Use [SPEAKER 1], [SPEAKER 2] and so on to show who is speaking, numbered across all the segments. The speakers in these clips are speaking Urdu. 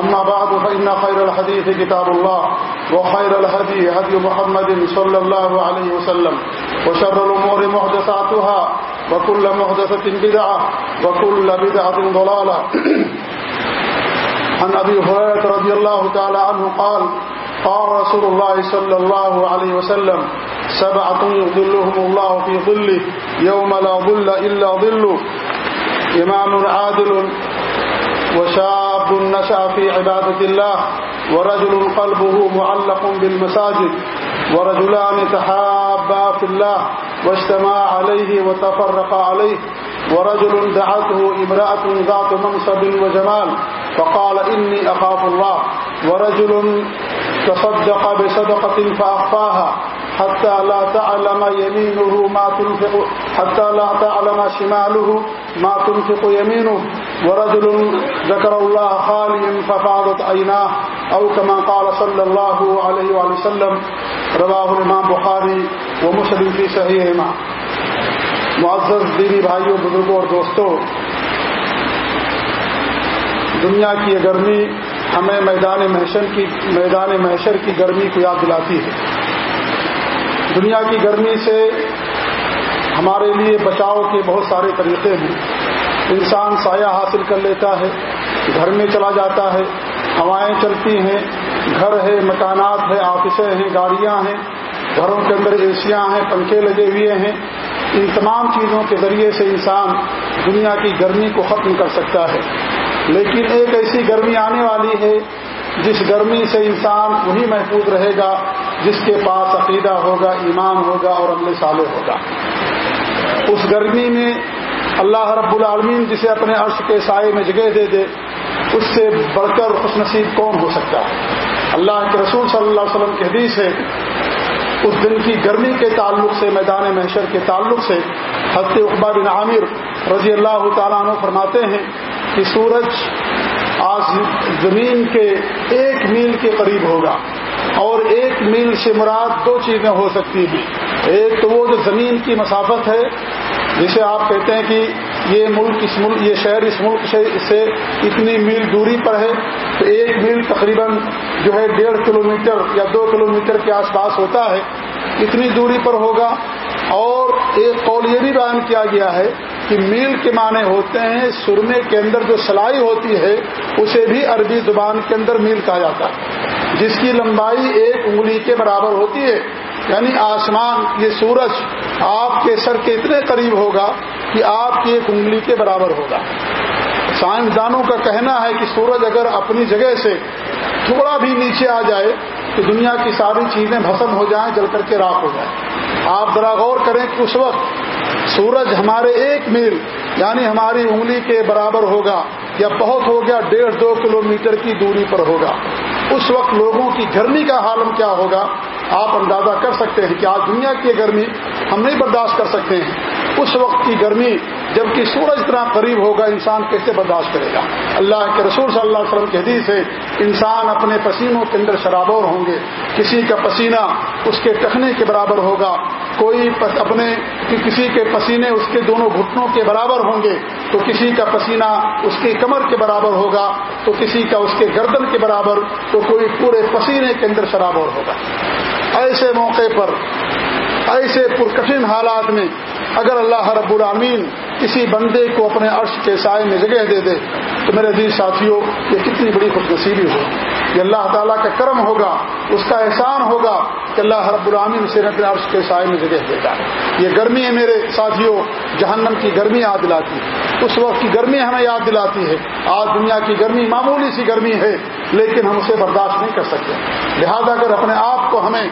[SPEAKER 1] أما بعد، فإن خير الحديث كتاب الله، وخير الهدي هدي محمد صلى الله عليه وسلم، وشر الأمور محدثاتها، وكل محدثة بدعة، وكل بدعة ضلالة. عن أبي هريرة رضي الله تعالى عنه قال قال رسول الله صلى الله عليه وسلم، سبعة يظلهم الله في ظله، يوم لا ظل إلا ظله، إمام عادل وشاب نشأ في عبادة الله، ورجل قلبه معلق بالمساجد، ورجلان تحابا في الله، واجتمع عليه وتفرق عليه، ورجل دعته امرأة ذات منصب وجمال، فقال إني أخاف الله، ورجل تصدق بصدقة فأخفاها حتى لا تعلم يمينه ما تنفق حتى لا تعلم شماله ما تنفق يمينه. ورجل ذكر الله خاليا ففاضت عيناه، أو كما قال صلى الله عليه وآله وسلم، رواه الإمام بخاری ومسلم في صحيحهما. معزز دینی بھائیوں، بزرگوں اور دوستوں، دنیا کی یہ گرمی ہمیں میدان محشر کی میدان محشر کی گرمی کو یاد دلاتی ہے۔ دنیا کی گرمی سے ہمارے لیے بچاؤ کے بہت سارے طریقے ہیں۔ انسان سایہ حاصل کر لیتا ہے، گھر میں چلا جاتا ہے، ہوائیں چلتی ہیں، گھر ہے، مکانات ہے آفسیں ہیں، گاڑیاں ہیں، گھروں کے اندر اے ہیں، پنکھے لگے ہوئے ہیں۔ ان تمام چیزوں کے ذریعے سے انسان دنیا کی گرمی کو ختم کر سکتا ہے۔ لیکن ایک ایسی گرمی آنے والی ہے، جس گرمی سے انسان وہی محفوظ رہے گا جس کے پاس عقیدہ ہوگا، ایمان ہوگا اور عمل صالح ہوگا۔ اس گرمی میں اللہ رب العالمین جسے اپنے عرش کے سائے میں جگہ دے دے، اس سے بڑھ کر خوش نصیب کون ہو سکتا ہے؟ اللہ کے رسول صلی اللہ علیہ وسلم کے حدیث ہے، اس دن کی گرمی کے تعلق سے، میدان محشر کے تعلق سے حضرت اقبا بن عامر رضی اللہ تعالیٰ عنہ فرماتے ہیں کہ سورج آج زمین کے ایک میل کے قریب ہوگا۔ اور ایک میل سے مراد دو چیزیں ہو سکتی ہیں۔ ایک تو وہ جو زمین کی مسافت ہے، جسے آپ کہتے ہیں کہ یہ ملک اس ملک، یہ شہر اس ملک سے اتنی میل دوری پر ہے تو ایک میل تقریباً جو ہے ڈیڑھ کلومیٹر یا دو کلومیٹر کے آس پاس ہوتا ہے۔ اتنی دوری پر ہوگا۔ اور ایک قول یہ بھی بیان کیا گیا ہے کہ میل کے معنی ہوتے ہیں سرمے کے اندر جو سلائی ہوتی ہے، اسے بھی عربی زبان کے اندر میل کہا جاتا ہے۔ جس کی لمبائی ایک انگلی کے برابر ہوتی ہے یعنی آسمان، یہ سورج آپ کے سر کے اتنے قریب ہوگا کہ آپ کی ایک انگلی کے برابر ہوگا۔ سائنسدانوں کا کہنا ہے کہ سورج اگر اپنی جگہ سے تھوڑا بھی نیچے آ جائے، تو دنیا کی ساری چیزیں بھسم ہو جائیں، جل کر کے راک ہو جائیں۔ آپ ذرا غور کریں کہ اس وقت سورج ہمارے ایک میل یعنی ہماری انگلی کے برابر ہوگا یا بہت ہو گیا، ڈیڑھ دو کلومیٹر کی دوری پر ہوگا۔ اس وقت لوگوں کی گرمی کا حالم کیا ہوگا؟ آپ اندازہ کر سکتے ہیں کہ آج دنیا کی گرمی ہم نہیں برداشت کر سکتے ہیں۔ اس وقت کی گرمی جبکہ سورج اتنا قریب ہوگا، انسان کیسے برداشت کرے گا؟ اللہ کے رسول صلی اللہ علیہ وسلم کے حدیث ہے، انسان اپنے پسینوں کے اندر شرابور ہوں گے، کسی کا پسینہ اس کے ٹکنے کے برابر ہوگا، کوئی اپنے کسی کے پسینے اس کے دونوں گھٹنوں کے برابر ہوں گے، تو کسی کا پسینہ اس کی کمر کے برابر ہوگا، تو کسی کا اس کے گردن کے برابر، تو کوئی پورے پسینے کے اندر شرابور ہوگا۔ ایسے موقع پر، ایسے پرکٹھن حالات میں اگر اللہ رب العامین کسی بندے کو اپنے عرش کے سائے میں جگہ دے دے، تو میرے عزیز ساتھیوں، یہ کتنی بڑی خوش نصیبی ہو یہ اللہ تعالیٰ کا کرم ہوگا، اس کا احسان ہوگا کہ اللہ رب العامن سے اپنے عرش کے سائے میں جگہ دے گا یہ گرمی ہے میرے ساتھیوں، جہنم کی گرمی یاد دلاتی ہے۔ اس وقت کی گرمی ہمیں یاد دلاتی ہے۔ آج دنیا کی گرمی معمولی سی گرمی ہے، لیکن ہم اسے برداشت نہیں کر سکتے۔ لہذا اگر اپنے آپ کو ہمیں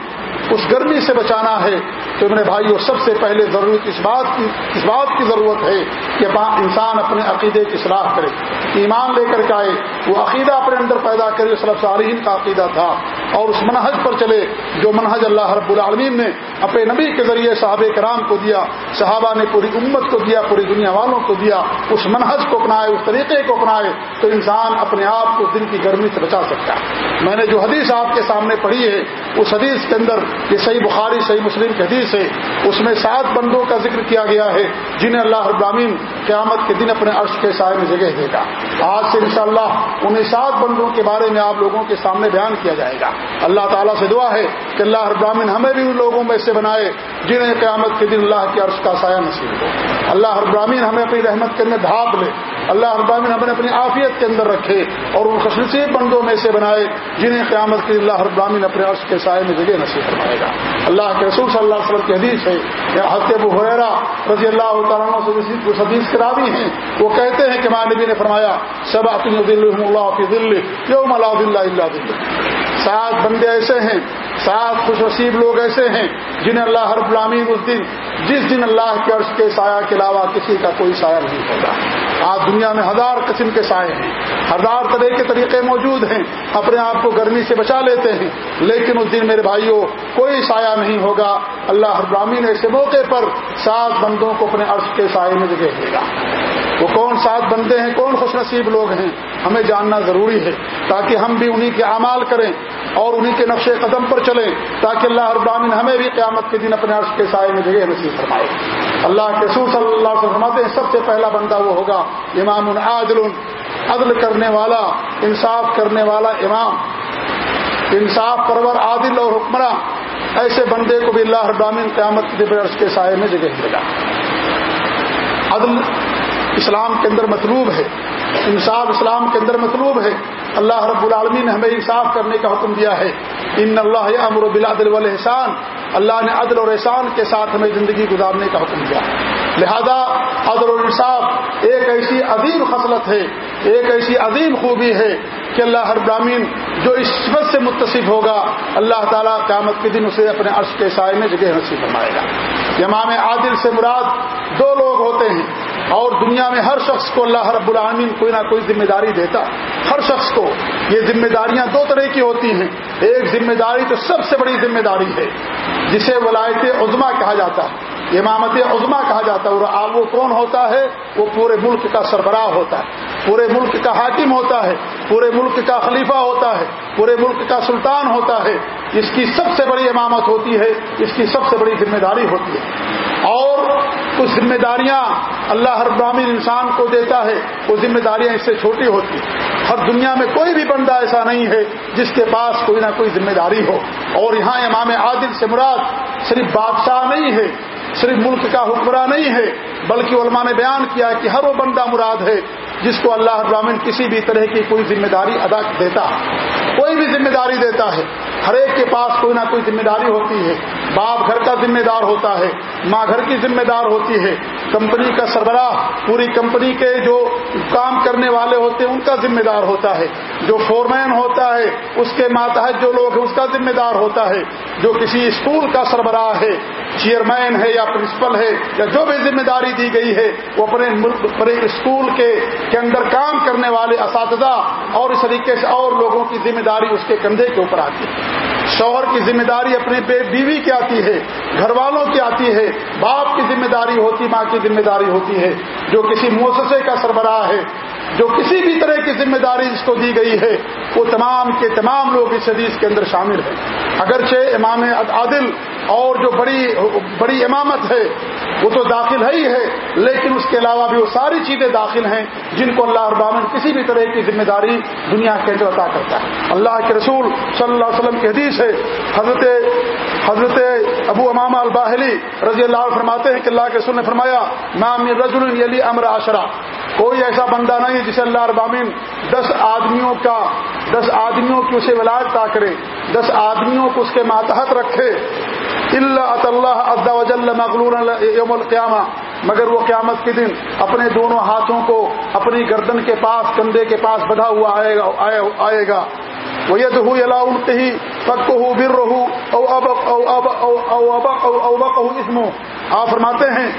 [SPEAKER 1] اس گرمی سے بچانا ہے تو میرے بھائیوں، سب سے پہلے ضرورت اس بات کی، اس بات کی ضرورت ہے کہ انسان اپنے عقیدے کی صلاح کرے۔ ایمان لے کر کے آئے، وہ عقیدہ اپنے اندر پیدا کرے صرف صارحین کا عقیدہ تھا۔ اور اس منہج پر چلے جو منہج اللہ رب العالمین نے اپنے نبی کے ذریعے صحابہ کرام کو دیا، صحابہ نے پوری امت کو دیا، پوری دنیا والوں کو دیا، اس منہج کو اپنائے، اس طریقے کو اپنائے، تو انسان اپنے آپ کو دن کی گرمی سے بچا سکتا ہے۔ میں نے جو حدیث آپ کے سامنے پڑھی ہے، اس حدیث کے اندر یہ صحیح بخاری، صحیح مسلم کی حدیث ہے۔ اس میں سات بندوں کا ذکر کیا گیا ہے، جنہیں اللہ ابراہین قیامت کے دن اپنے عرش کے سائے میں جگہ دے گا۔ آج سے انشاءاللہ انہیں سات بندوں کے بارے میں آپ لوگوں کے سامنے بیان کیا جائے گا۔ اللہ تعالیٰ سے دعا ہے کہ اللہ ابراہین ہمیں بھی ان لوگوں میں سے بنائے جنہیں قیامت کے دن اللہ کے عرش کا سایہ نصیب ہو۔ اللہ ابراہین ہمیں اپنی رحمت کے اندر ڈھانپ لے۔ اللہ ابراہین ہمیں اپنی عافیت کے اندر رکھے اور ان خوشنصیب بندوں میں سے بنائے جنہیں قیامت کے اللہ ابراہین اپنے عرش کے سائے میں جگہ نصیب فرمائے گا۔ اللہ کے رسول صلی اللہ علیہ وسلم کی حدیث ہے حتب حریرا رضی اللہ تعالیٰ سے حدیث کرابی ہیں، وہ کہتے ہیں کہ ماں نبی نے فرمایا سب اللہ فی دل یوم اللہ اللہ دل سات بندے ایسے ہیں سات خوش نصیب لوگ ایسے ہیں جنہیں اللہ ہر غلامی اس دن جس دن اللہ کے عرش کے سایہ کے علاوہ کسی کا کوئی سایہ نہیں ہوگا آج دنیا میں ہزار قسم کے سائے ہیں۔ ہزار طرح کے طریقے موجود ہیں۔ اپنے آپ کو گرمی سے بچا لیتے ہیں۔ لیکن اس دن میرے بھائیوں کوئی سایہ نہیں ہوگا۔ اللہ ہر براہین ایسے موقع پر سات بندوں کو اپنے عرش کے سائے میں جگہ دے گا۔ وہ کون سات بندے ہیں، کون خوش نصیب لوگ ہیں؟ ہمیں جاننا ضروری ہے تاکہ ہم بھی انہی کے اعمال کریں اور انہی کے نقش قدم پر چلیں تاکہ اللہ ابراہین ہمیں بھی قیامت کے دن اپنے عرش کے سائے میں جگہ نصیب فرمائے۔ اللہ کے سور صلی اللہ سے فرماتے ہیں، سب سے پہلا بندہ وہ ہوگا امام العادل عدل کرنے والا، انصاف کرنے والا امام۔ انصاف پرور، عادل اور حکمراں، ایسے بندے کو بھی اللہ ابراہین قیامت کے دن عرش کے سائے میں جگہ دے گا۔ عدل اسلام کے اندر مطلوب ہے۔ انصاف اسلام کے اندر مطلوب ہے۔ اللہ رب العالمین نے ہمیں انصاف کرنے کا حکم دیا ہے۔ ان اللہ امر بلادل والاحسان اللہ نے عدل اور احسان کے ساتھ ہمیں زندگی گزارنے کا حکم دیا لہذا عدل اور انصاف ایک ایسی عظیم خصلت ہے، ایک ایسی عظیم خوبی ہے کہ اللہ ہر برامین جو اس صفت سے متصف ہوگا، اللہ تعالیٰ قیامت کے دن اسے اپنے عرش کے سائے میں جگہ نصیب فرمائے گا۔ امام عادل سے مراد دو لوگ ہوتے ہیں۔ اور دنیا میں ہر شخص کو اللہ رب العالمین کوئی نہ کوئی ذمہ داری دیتا ہر شخص کو یہ ذمہ داریاں دو طرح کی ہوتی ہیں ایک ذمہ داری تو سب سے بڑی ذمہ داری ہے جسے ولایت عظما کہا جاتا ہے، امامت عظما کہا جاتا ہے، اور وہ کون ہوتا ہے؟ وہ پورے ملک کا سربراہ ہوتا ہے۔ پورے ملک کا حاکم ہوتا ہے، پورے ملک کا خلیفہ ہوتا ہے، پورے ملک کا سلطان ہوتا ہے۔ اس کی سب سے بڑی امامت ہوتی ہے، اس کی سب سے بڑی ذمہ داری ہوتی ہے۔ اور کچھ ذمہ داریاں اللہ ہر براہین انسان کو دیتا ہے، وہ ذمہ داریاں اس سے چھوٹی ہوتی ہیں۔ ہر دنیا میں کوئی بھی بندہ ایسا نہیں ہے جس کے پاس کوئی نہ کوئی ذمہ داری ہو۔ اور یہاں امام عادل سے مراد صرف بادشاہ نہیں ہے، صرف ملک کا حکمراں نہیں ہے، بلکہ علماء نے بیان کیا کہ ہر وہ بندہ مراد ہے جس کو اللہ ابراہین کسی بھی طرح کی کوئی ذمہ داری ادا دیتا، کوئی بھی ذمہ داری دیتا ہے۔ ہر ایک کے پاس کوئی نہ کوئی ذمہ داری ہوتی ہے۔ باپ گھر کا ذمہ دار ہوتا ہے، ماں گھر کی ذمہ دار ہوتی ہے۔ کمپنی کا سربراہ، پوری کمپنی کے جو کام کرنے والے ہوتے ہیں، ان کا ذمہ دار ہوتا ہے۔ جو فورمین ہوتا ہے، اس کے ماتحت جو لوگ ہیں، اس کا ذمہ دار ہوتا ہے۔ جو کسی اسکول کا سربراہ ہے، چیئرمین ہے یا پرنسپل ہے، یا جو بھی ذمہ داری دی گئی ہے، وہ اپنے ملک، اپنے اسکول کے کے اندر کام کرنے والے اساتذہ اور اس طریقے سے اور لوگوں کی ذمہ داری اس کے کندھے کے اوپر آتی ہے۔ شوہر کی ذمہ داری اپنے بیوی کی آتی ہے، گھر والوں کی آتی ہے، باپ کی ذمہ داری ہوتی، ماں کی ذمہ داری ہوتی ہے۔ جو کسی مؤسسے کا سربراہ ہے، جو کسی بھی طرح کی ذمہ داری جس کو دی گئی ہے، وہ تمام کے تمام لوگ اس حدیث کے اندر شامل ہیں۔ اگرچہ امام عادل اور جو بڑی بڑی امامت ہے وہ تو داخل ہے ہی ہے، لیکن اس کے علاوہ بھی وہ ساری چیزیں داخل ہیں جن کو اللہ ابامن کسی بھی طرح کی ذمہ داری دنیا کے اندر عطا کرتا ہے۔ اللہ کے رسول صلی اللہ علیہ وسلم کی حدیث ہے، حضرت حضرت ابو امام الباہلی رضی اللہ عنہ فرماتے ہیں کہ اللہ کے سر نے فرمایا مام رجل علی امر عشرہ کوئی ایسا بندہ نہیں جسے اللہ ابامین دس آدمیوں کا دس آدمیوں کی اسے ولاد تا کرے، دس آدمیوں کو اس کے ماتحت رکھے۔ اللہ اللہ وجل مغلور یوم القیامہ مگر وہ قیامت کے دن اپنے دونوں ہاتھوں کو اپنی گردن کے پاس، کندھے کے پاس بدھا ہوا آئے گا وہ یہ تو ہی پک ہو بر رہو او ابک او ابک او اسمو آپ فرماتے ہیں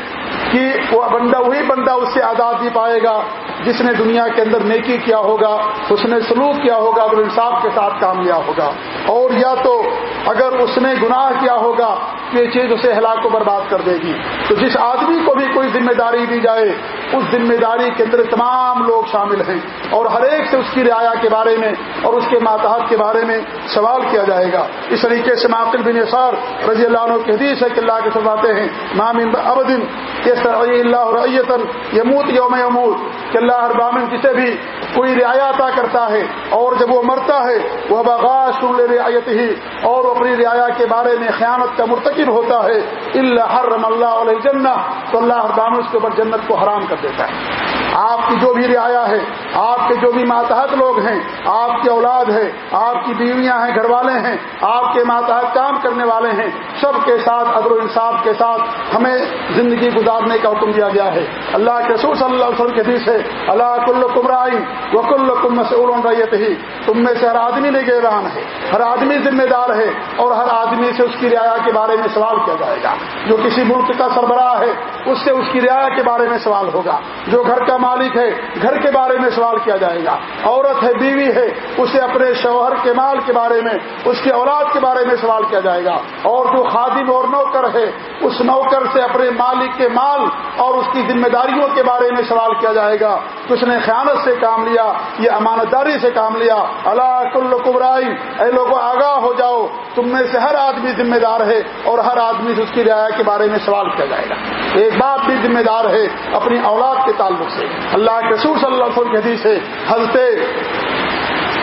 [SPEAKER 1] کہ وہ بندہ، وہی بندہ اس سے آزادی پائے گا۔ جس نے دنیا کے اندر نیکی کیا ہوگا، اس نے سلوک کیا ہوگا اور انصاف کے ساتھ کام لیا ہوگا۔ اور یا تو اگر اس نے گناہ کیا ہوگا یہ چیز اسے ہلاک کو برباد کر دے گی۔ تو جس آدمی کو بھی کوئی ذمہ داری دی جائے، اس ذمہ داری کے اندر تمام لوگ شامل ہیں۔ اور ہر ایک سے اس کی رعایا کے بارے میں اور اس کے ماتحت کے بارے میں سوال کیا جائے گا۔ اس طریقے سے ماقل بن سار رضی اللہ عنہ کی حدیث ہے کہ اللہ کے سزاتے ہیں مامن ابدن اللہ ریتن یموت یوم یموت کہ اللہ ہر بامن کسے بھی کوئی رعایا عطا کرتا ہے اور جب وہ مرتا ہے، وہ بغاش رعایت ہی اور اپنی رعایا کے بارے میں خیانت کا مرتکب ہوتا ہے اللہ حرم اللہ علیہ جنت تو اللہ ہر اس کے اوپر جنت کو حرام کر دیتا ہے۔ آپ کی جو بھی رعایا ہے، آپ کے جو بھی ماتحت لوگ ہیں، آپ کی اولاد ہے، آپ کی بیویاں ہیں، گھر والے ہیں، آپ کے ماتحت کام کرنے والے ہیں، سب کے ساتھ ادر و انصاف کے ساتھ ہمیں زندگی گزارنے کا حکم دیا گیا ہے۔ اللہ کے سور صلی اللہ علیہ وسلم کے دیش ہے اللہ کل کمرائی وکل کم مسول ریت ہی تم میں سے ہر آدمی نگہبان ہے، ہر آدمی ذمہ دار ہے اور ہر آدمی سے اس کی رعایا کے بارے میں سوال کیا جائے گا۔ جو کسی ملک کا سربراہ ہے، اس سے اس کی رعایا کے بارے میں سوال ہوگا۔ جو گھر کا مالک ہے، گھر کے بارے میں سوال کیا جائے گا۔ عورت ہے، بیوی ہے، اسے اپنے شوہر کے مال کے بارے میں، اس کی اولاد کے بارے میں سوال کیا جائے گا۔ اور جو خادم اور نوکر ہے، اس نوکر سے اپنے مالک کے مال اور اس کی ذمہ داریوں کے بارے میں سوال کیا جائے گا۔ کہ اس نے خیانت سے کام لیا، یہ امانت داری سے کام لیا۔ اللہ کل کبرائی اے لوگوں آگاہ ہو جاؤ۔ تم میں سے ہر آدمی ذمہ دار ہے اور ہر آدمی سے اس کی رعایا کے بارے میں سوال کیا جائے گا۔ ایک باپ بھی ذمہ دار ہے اپنی اولاد کے تعلق سے۔ اللہ کے رسول صلی اللہ علیہ وسلم کے حدیث ہے، حضرت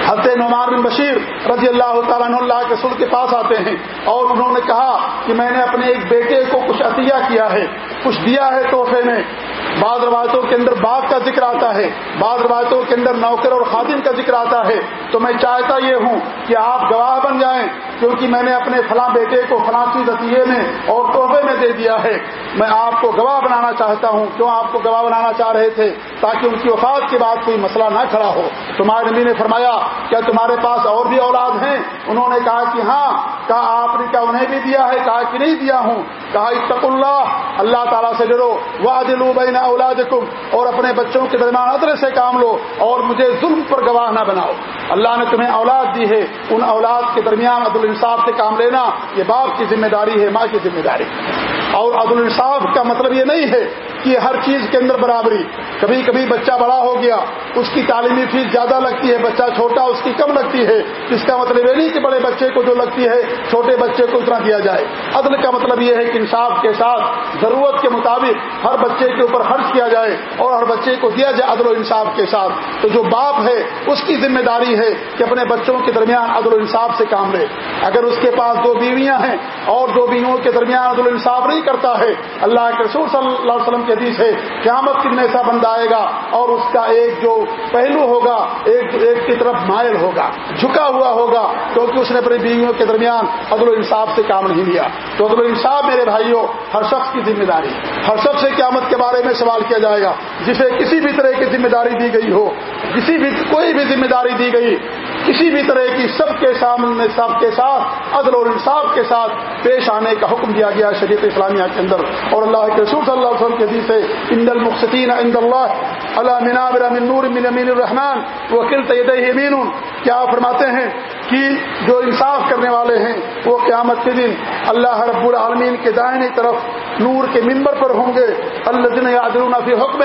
[SPEAKER 1] حضرت نعمان بن بشیر رضی اللہ تعالیٰ اللہ کے رسول کے پاس آتے ہیں اور انہوں نے کہا کہ میں نے اپنے ایک بیٹے کو کچھ عطیہ کیا ہے، کچھ دیا ہے تحفے میں۔ بعض روایتوں کے اندر باغ کا ذکر آتا ہے، بعض روایتوں کے اندر نوکر اور خادم کا ذکر آتا ہے۔ تو میں چاہتا یہ ہوں کہ آپ گواہ بن جائیں، کیونکہ میں نے اپنے فلاں بیٹے کو فلاں چیز عطیے میں اور تحفے میں دے دیا ہے۔ میں آپ کو گواہ بنانا چاہتا ہوں۔ کیوں آپ کو گواہ بنانا چاہ رہے تھے؟ تاکہ ان کی وفات کے بعد کوئی مسئلہ نہ کھڑا ہو۔ تمہارے نبی نے فرمایا، کیا تمہارے پاس اور بھی اولاد ہیں؟ انہوں نے کہا کہ ہاں کہا آپ نے کیا انہیں بھی دیا ہے؟ کہا کہ نہیں دیا ہوں۔ کہا اتق اللہ اللہ تعالیٰ سے ڈرو۔ وہ لو بین اولاد اور اپنے بچوں کے درمیان ادر سے کام لو اور مجھے ظلم پر گواہ نہ بناؤ۔ اللہ نے تمہیں اولاد دی ہے۔ ان اولاد کے درمیان عدل انصاف سے کام لینا، یہ باپ کی ذمہ داری ہے، ماں کی ذمہ داری۔ اور عدل الانصاف کا مطلب یہ نہیں ہے کہ ہر چیز کے اندر برابری، کبھی کبھی بچہ بڑا ہو گیا، اس کی تعلیمی فیس زیادہ لگتی ہے، بچہ چھوٹا، اس کی کم لگتی ہے، اس کا مطلب یہ نہیں کہ بڑے بچے کو جو لگتی ہے، چھوٹے بچے کو اتنا دیا جائے۔ عدل کا مطلب یہ ہے کہ انصاف کے ساتھ، ضرورت کے مطابق ہر بچے کے اوپر خرچ کیا جائے اور ہر بچے کو دیا جائے عدل و انصاف کے ساتھ۔ تو جو باپ ہے، اس کی ذمہ داری ہے کہ اپنے بچوں کے درمیان عدل و انصاف سے کام لے۔ اگر اس کے پاس دو بیویاں ہیں اور دو بیویوں کے درمیان عدل و انصاف نہیں کرتا ہے۔ اللہ کے رسول صلی اللہ علیہ وسلم کے حدیث ہے، قیامت کی ایسا بندہ آئے گا اور اس کا ایک جو پہلو ہوگا، ایک ایک کی طرف مائل ہوگا، جھکا ہوا ہوگا، کیونکہ اس نے اپنی بیویوں کے درمیان عدل و انصاف سے کام نہیں لیا۔ تو عدل و انصاف میرے بھائیوں، ہر شخص کی ذمہ داری۔ ہر شخص سے قیامت کے بارے میں سوال کیا جائے گا۔ جسے کسی بھی طرح کی ذمہ داری دی گئی ہو، کسی بھی کوئی بھی ذمہ داری دی گئی کسی بھی طرح کی سب کے سامنے، سب کے ساتھ عدل اور انصاف کے ساتھ پیش آنے کا حکم دیا گیا شریعت اسلامیہ کے اندر۔ اور اللہ کے رسول صلی اللہ علیہ وسلم کے حدیث ہے، ان المقصدین عند اللہ اللہ من نور من امین الرحمان وکیل طید امین کیا فرماتے ہیں کہ جو انصاف کرنے والے ہیں، وہ قیامت کے دن اللہ رب العالمین کے دائنی طرف نور کے ممبر پر ہوں گے۔ اللہ دن یادرون فی حکم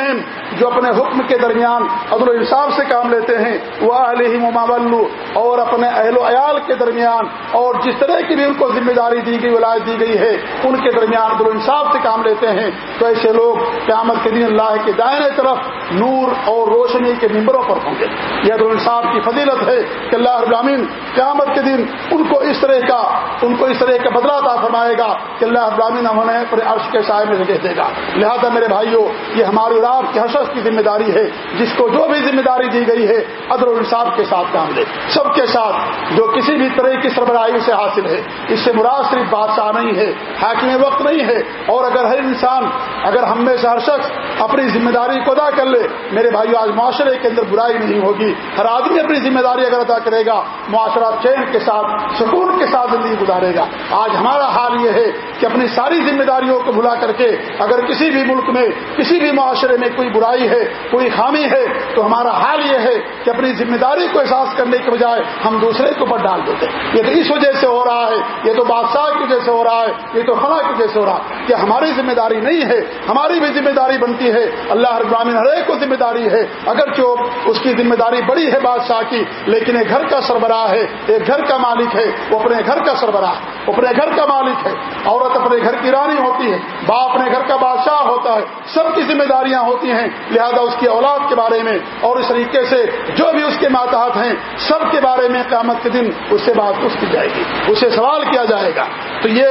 [SPEAKER 1] جو اپنے حکم کے درمیان عدل و انصاف سے کام لیتے ہیں۔ وہ علیہ ممابلو اور اپنے اہل و عیال کے درمیان، اور جس طرح کی بھی ان کو ذمہ داری دی گئی، ولایت دی گئی ہے، ان کے درمیان عدل و انصاف سے کام لیتے ہیں۔ تو ایسے لوگ قیامت کے دن اللہ کے دائیں طرف نور اور روشنی کے ممبروں پر ہوں گے۔ یہ عدل و انصاف کی فضیلت ہے کہ اللہ ابراہین قیامت کے دن ان کو اس طرح کا، ان کو اس طرح کا بدلا تھا فرمائے گا کہ اللہ ابراہین انہیں اپنے عرش کے سائے میں جگہ دے گا۔ لہذا میرے بھائیوں یہ ہماری رات کے حشر کی ذمہ داری ہے، جس کو جو بھی ذمہ داری دی گئی ہے ادر الصاف کے ساتھ کام لے۔ سب کے ساتھ جو کسی بھی طرح کی سربراہی سے حاصل ہے۔ اس سے مراد صرف بادشاہ نہیں ہے، حاکم وقت نہیں ہے۔ اور اگر ہر انسان، اگر ہم میں سے ہر شخص اپنی ذمہ داری کو ادا کر لے، میرے بھائیو، آج معاشرے کے اندر برائی نہیں ہوگی۔ ہر آدمی اپنی ذمہ داری اگر ادا کرے گا، معاشرہ چین کے ساتھ، سکون کے ساتھ زندگی گزارے گا۔ آج ہمارا حال یہ ہے کہ اپنی ساری ذمہ داریوں کو بھلا کر کے اگر کسی بھی ملک میں، کسی بھی معاشرے میں کوئی برائی ہے، کوئی خامی ہے، تو ہمارا حال یہ ہے کہ اپنی ذمہ داری کو احساس کرنے کے بجائے ہم دوسرے کے اوپر ڈال دیتے ہیں۔ یہ تو اس وجہ سے ہو رہا ہے، یہ تو بادشاہ کی وجہ سے ہو رہا ہے، یہ تو فلاں کی وجہ سے ہو رہا ہے کہ ہماری ذمہ داری نہیں ہے، ہماری بھی ذمہ داری بنتی ہے۔ اللہ ابراہین ہر ایک کو ذمہ داری ہے اگر جو اس کی ذمہ داری بڑی ہے بادشاہ کی، لیکن ایک گھر کا سربراہ ہے، ایک گھر کا مالک ہے، وہ اپنے گھر کا سربراہ وہ اپنے گھر کا مالک ہے۔ عورت اپنے گھر کی رانی ہوتی ہے۔ باپ اپنے گھر کا بادشاہ ہوتا ہے۔ سب کی ذمہ داریاں ہوتی ہیں۔ لہذا اس کی اولاد کے بارے میں اور اس طریقے سے جو بھی اس کے ماتحت ہیں، سب کے بارے میں قیامت کے دن اس سے بات اس کی جائے گی۔ اسے سوال کیا جائے گا۔ تو یہ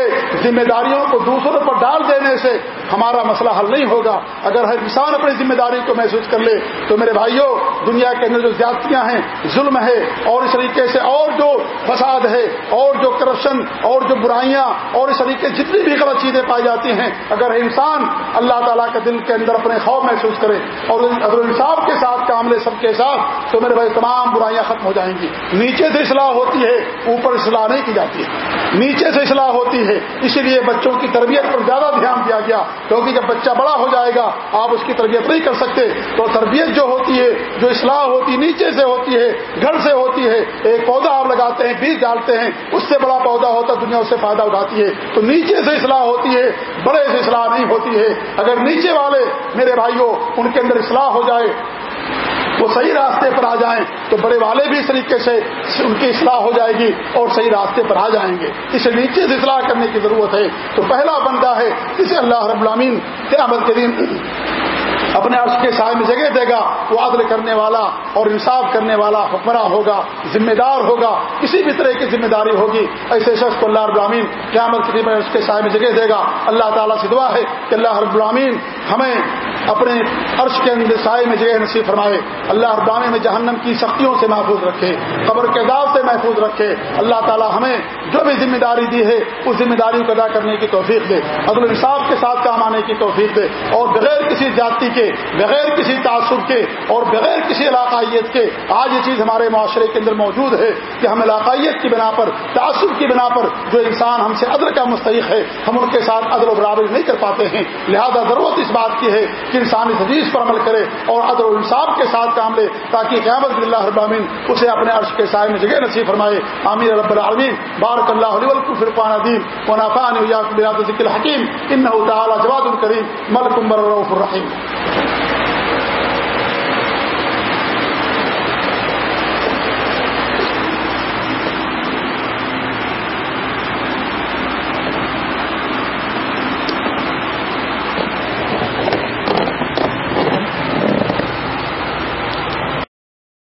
[SPEAKER 1] ذمہ داریوں کو دوسروں پر ڈال سے ہمارا مسئلہ حل نہیں ہوگا۔ اگر ہر انسان اپنی ذمہ داری کو محسوس کر لے، تو میرے بھائیوں دنیا کے اندر جو زیادتیاں ہیں، ظلم ہے، اور اس طریقے سے اور جو فساد ہے، اور جو کرپشن اور جو برائیاں، اور اس طریقے جتنی بھی غلط چیزیں پائی جاتی ہیں، اگر انسان اللہ تعالیٰ کے دل کے اندر اپنے خوف محسوس کرے، اور اگر انصاف کے ساتھ کام لے سب کے ساتھ، تو میرے بھائی، تمام برائیاں ختم ہو جائیں گی۔ نیچے سے اصلاح ہوتی ہے، اوپر اصلاح نہیں کی جاتی۔ ہے نیچے سے اصلاح ہوتی ہے، اسی لیے بچوں کی تربیت پر زیادہ دھیان دیا گیا کیونکہ جب بچہ بڑا ہو جائے گا، آپ اس کی تربیت نہیں کر سکتے۔ تو تربیت جو ہوتی ہے، جو اصلاح ہوتی، نیچے سے ہوتی ہے، گھر سے ہوتی ہے، ایک پودا آپ لگاتے ہیں، بیج ڈالتے ہیں، اس سے بڑا پودا ہوتا، دنیا اس سے فائدہ اٹھاتی ہے۔ تو نیچے سے اصلاح ہوتی ہے، بڑے سے اصلاح نہیں ہوتی ہے۔ اگر نیچے والے میرے بھائیوں، ان کے اندر اصلاح ہو جائے وہ صحیح راستے پر آ جائیں تو بڑے والے بھی اس طریقے سے ان کی اصلاح ہو جائے گی اور صحیح راستے پر آ جائیں گے۔ اسے نیچے سے اصلاح کرنے کی ضرورت ہے۔ تو پہلا بندہ ہے، اسے اللہ رب العامین قیامت کے دن اپنے عرض کے سائے میں جگہ دے گا، وہ عدل کرنے والا اور انصاف کرنے والا حکمراں ہوگا، ذمہ دار ہوگا کسی بھی طرح کی ذمہ داری ہوگی۔ ایسے شخص کو اللہ رب العامین قیامت کے دن اس کے سائے میں جگہ دے گا۔ اللہ تعالیٰ سے دعا ہے کہ اللہ رب العامین ہمیں اپنے عرش کے اندر سائے میں جگہ نصیب فرمائے۔ اللہ ابرامی میں جہنم کی سختیوں سے محفوظ رکھے، قبر کے داغ سے محفوظ رکھے۔ اللہ تعالی ہمیں جو بھی ذمہ داری دی ہے، اس ذمہ داری کو ادا کرنے کی توفیق دے۔ عدل انصاف کے ساتھ کام آنے کی توفیق دے۔ اور بغیر کسی جاتی کے، بغیر کسی تعصب کے اور بغیر کسی علاقائیت کے، آج یہ چیز ہمارے معاشرے کے اندر موجود ہے کہ ہم علاقائیت کی بنا پر، تعصب کی بنا پر جو انسان ہم سے عدل کا مستحق ہے، ہم ان کے ساتھ عدل و برابری نہیں کر پاتے ہیں۔ لہذا ضرورت اس بات کی ہے کہ انسان اس حدیث پر عمل کرے اور عدل و انصاف کے ساتھ کام لے تاکہ قیامت اللہ ابامین اسے اپنے عرش کے سائے میں جگہ نصیب فرمائے۔ عامر رب العالمین۔ بارک اللہ علیہ فرقان عدیم و نافان ذکر حکیم ان تعالی جواد الکریم ملک الرحیم۔